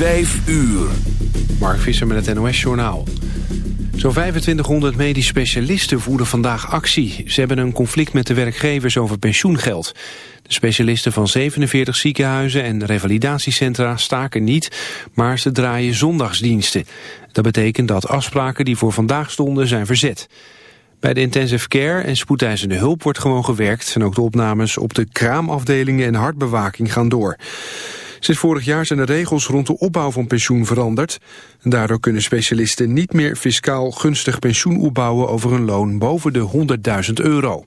Vijf uur. Mark Visser met het NOS-journaal. Zo'n 2500 medisch specialisten voeren vandaag actie. Ze hebben een conflict met de werkgevers over pensioengeld. De specialisten van 47 ziekenhuizen en revalidatiecentra staken niet... maar ze draaien zondagsdiensten. Dat betekent dat afspraken die voor vandaag stonden zijn verzet. Bij de intensive care en spoedeisende hulp wordt gewoon gewerkt... en ook de opnames op de kraamafdelingen en hartbewaking gaan door. Sinds vorig jaar zijn de regels rond de opbouw van pensioen veranderd. En daardoor kunnen specialisten niet meer fiscaal gunstig pensioen opbouwen over een loon boven de 100.000 euro.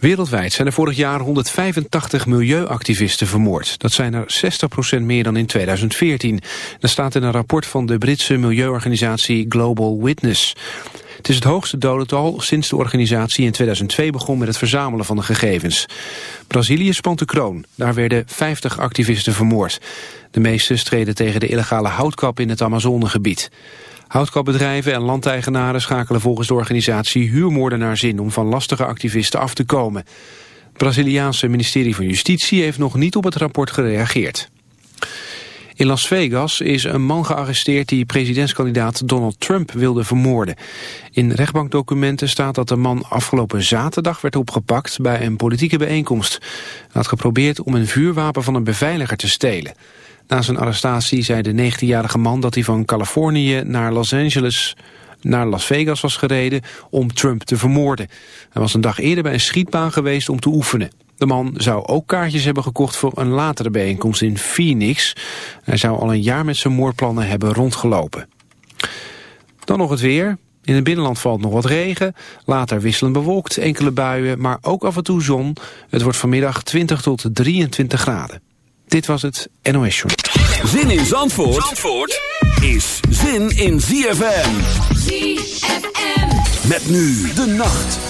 Wereldwijd zijn er vorig jaar 185 milieuactivisten vermoord. Dat zijn er 60% meer dan in 2014. Dat staat in een rapport van de Britse milieuorganisatie Global Witness. Het is het hoogste dodental sinds de organisatie in 2002 begon met het verzamelen van de gegevens. Brazilië spant de kroon. Daar werden 50 activisten vermoord. De meeste streden tegen de illegale houtkap in het Amazonegebied. Houtkapbedrijven en landeigenaren schakelen volgens de organisatie huurmoordenaars in om van lastige activisten af te komen. Het Braziliaanse ministerie van Justitie heeft nog niet op het rapport gereageerd. In Las Vegas is een man gearresteerd die presidentskandidaat Donald Trump wilde vermoorden. In rechtbankdocumenten staat dat de man afgelopen zaterdag werd opgepakt bij een politieke bijeenkomst. Hij had geprobeerd om een vuurwapen van een beveiliger te stelen. Na zijn arrestatie zei de 19-jarige man dat hij van Californië naar Los Angeles naar Las Vegas was gereden om Trump te vermoorden. Hij was een dag eerder bij een schietbaan geweest om te oefenen. De man zou ook kaartjes hebben gekocht voor een latere bijeenkomst in Phoenix. Hij zou al een jaar met zijn moordplannen hebben rondgelopen. Dan nog het weer. In het binnenland valt nog wat regen. Later wisselend bewolkt, enkele buien, maar ook af en toe zon. Het wordt vanmiddag 20 tot 23 graden. Dit was het NOS Show. Zin in Zandvoort, Zandvoort is zin in ZFM. ZFM. Met nu de nacht.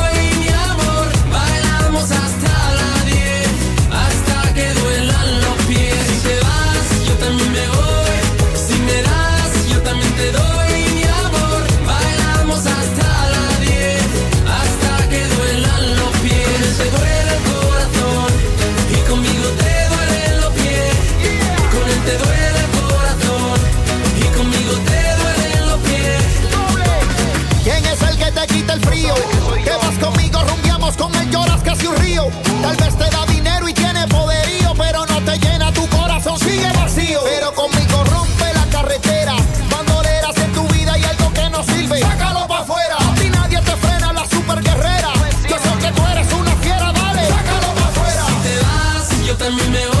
número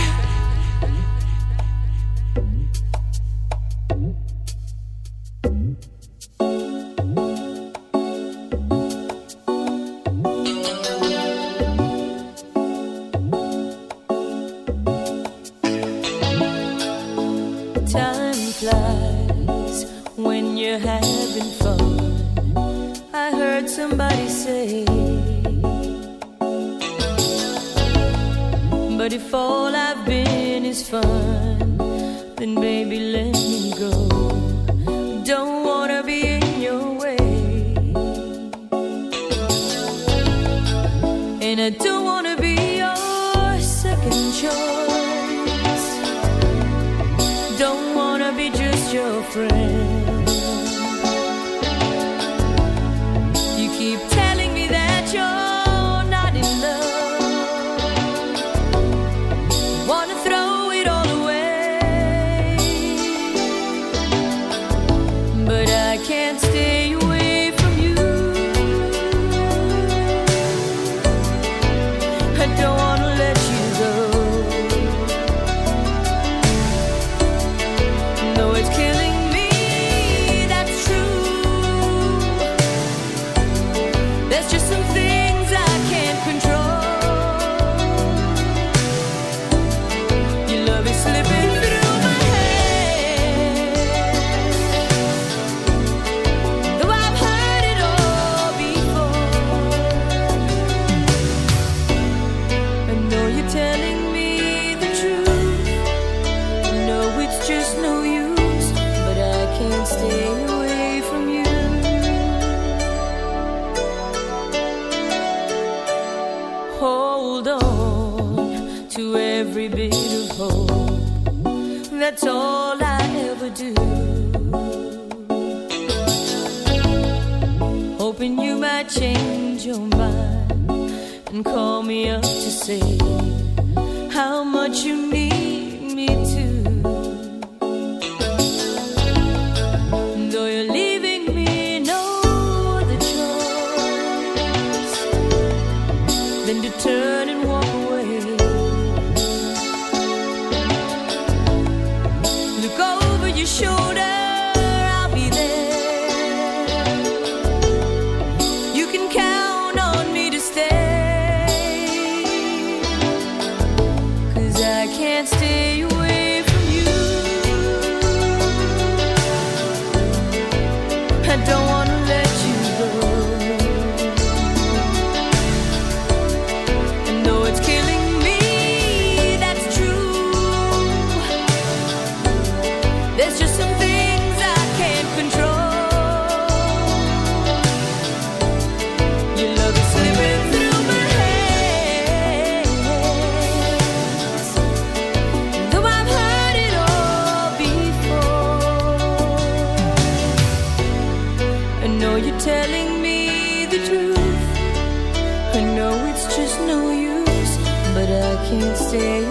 stay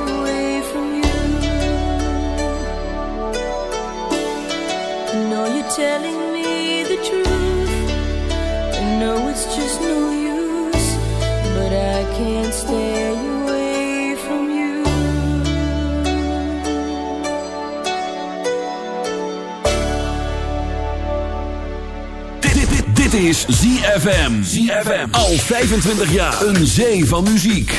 you. Telling me the truth. It's just no use, but I stay. Dit, dit is ZFM. ZFM. Al 25 jaar. Een zee van muziek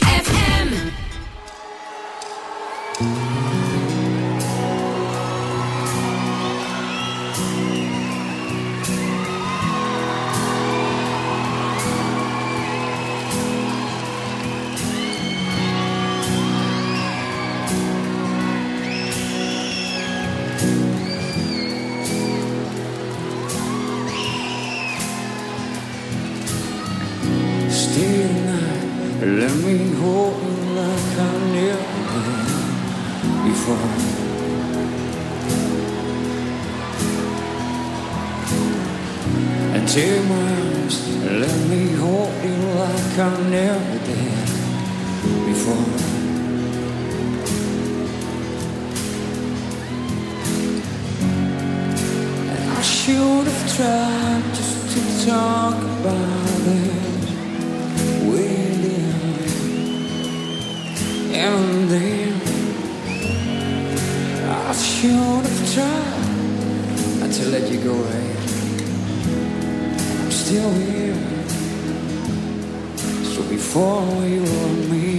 let me hold you like I never did before. And I should have tried just to talk about it with you. And then I should have tried not to let you go ahead. I'm still here before we were meet.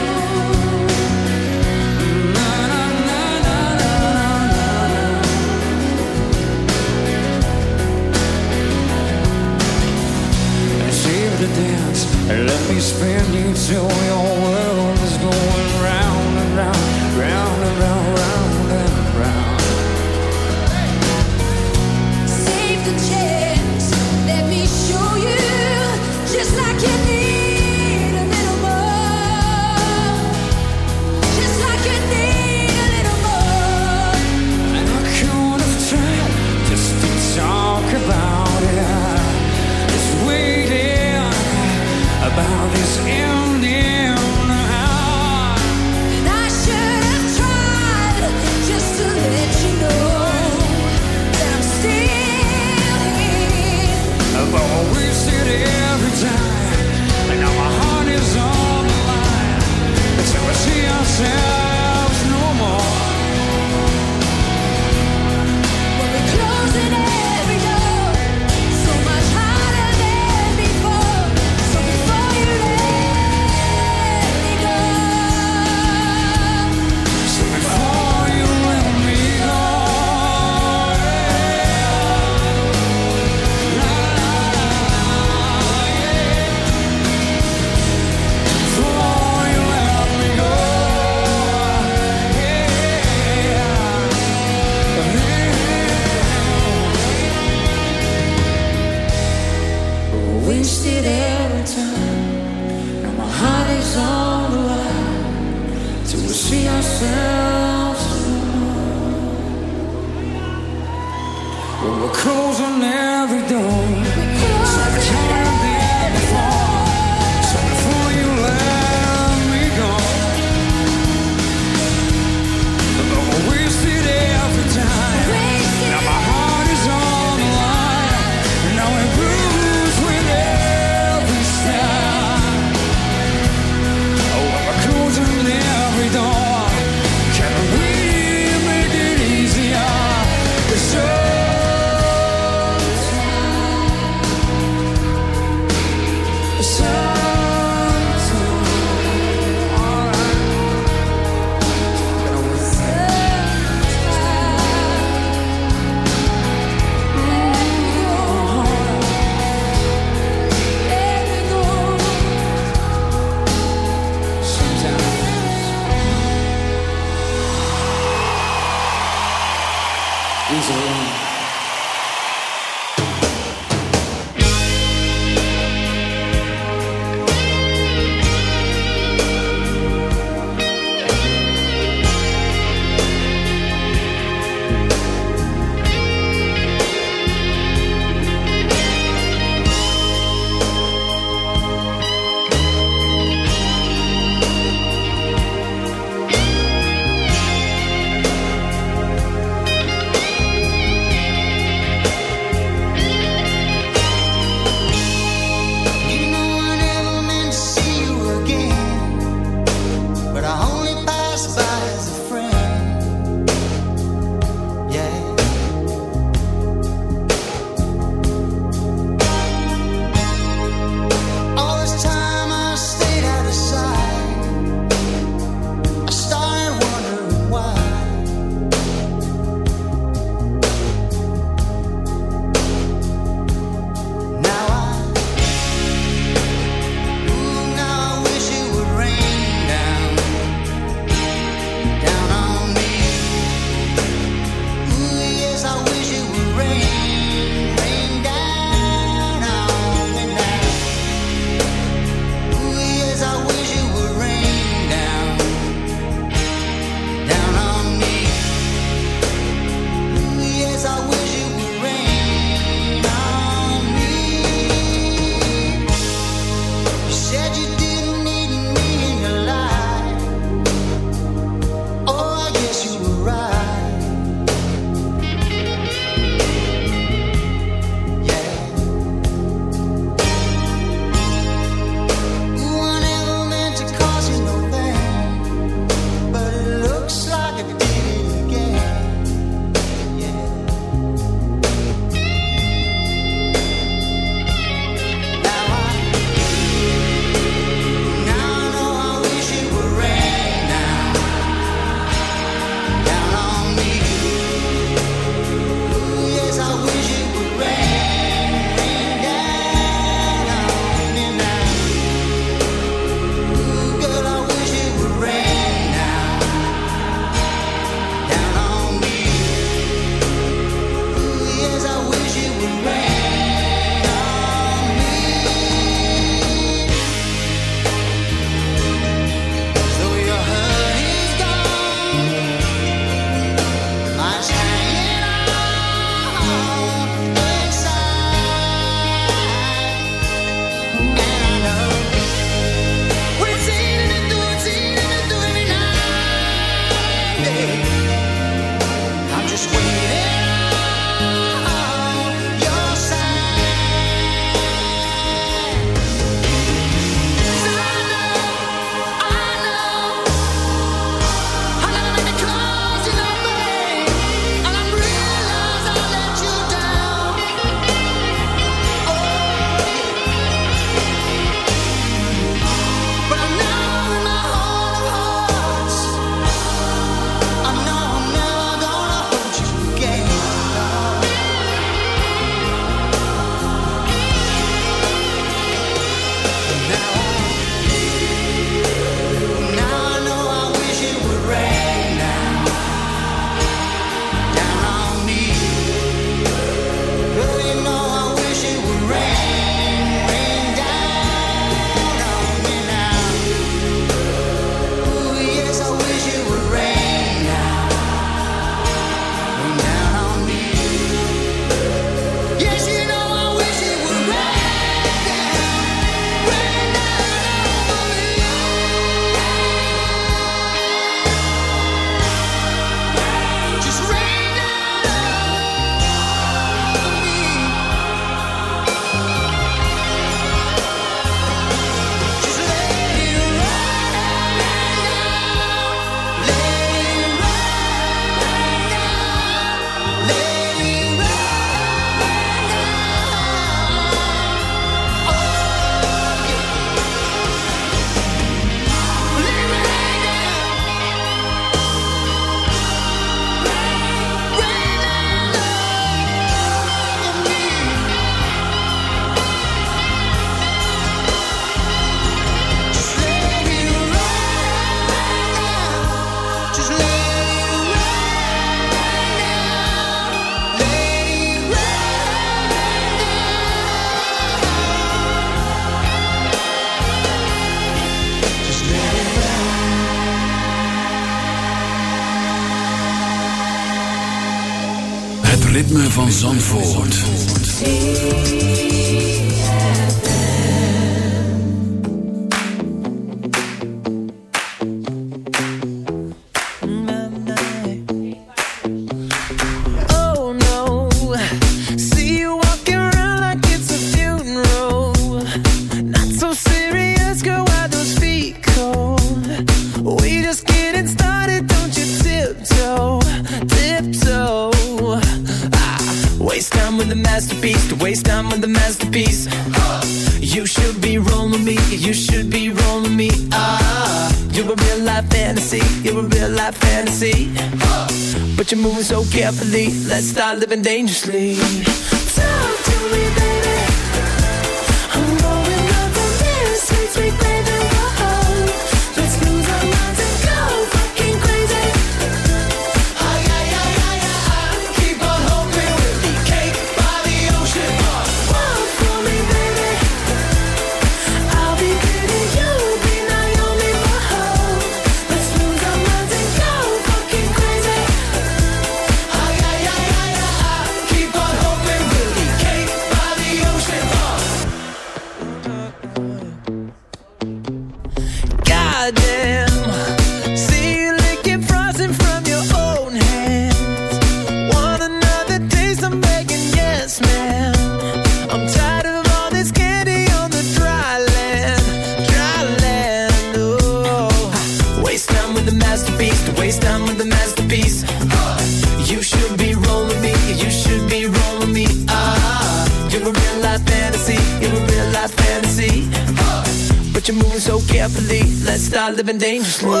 Living dangerously.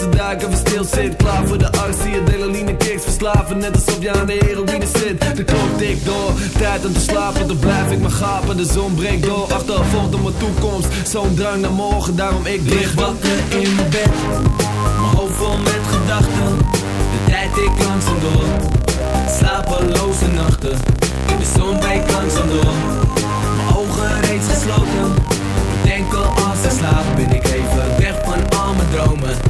De kiebelen, ze duiken, even stil zit Klaar voor de actie, adrenaline kicks Verslaven, net alsof je aan de heroïne zit. De klok tikt door, tijd om te slapen Dan blijf ik maar gapen, de zon breekt door. Achtervolgd op mijn toekomst, zo'n drang naar morgen Daarom ik lig wakker in mijn bed. Mijn hoofd vol met gedachten. De tijd ik langzaam door. Slapeloze nachten. De zon breekt langzaam door. Mijn ogen reeds gesloten. Denk al als ik slaap Ben ik even weg van al mijn dromen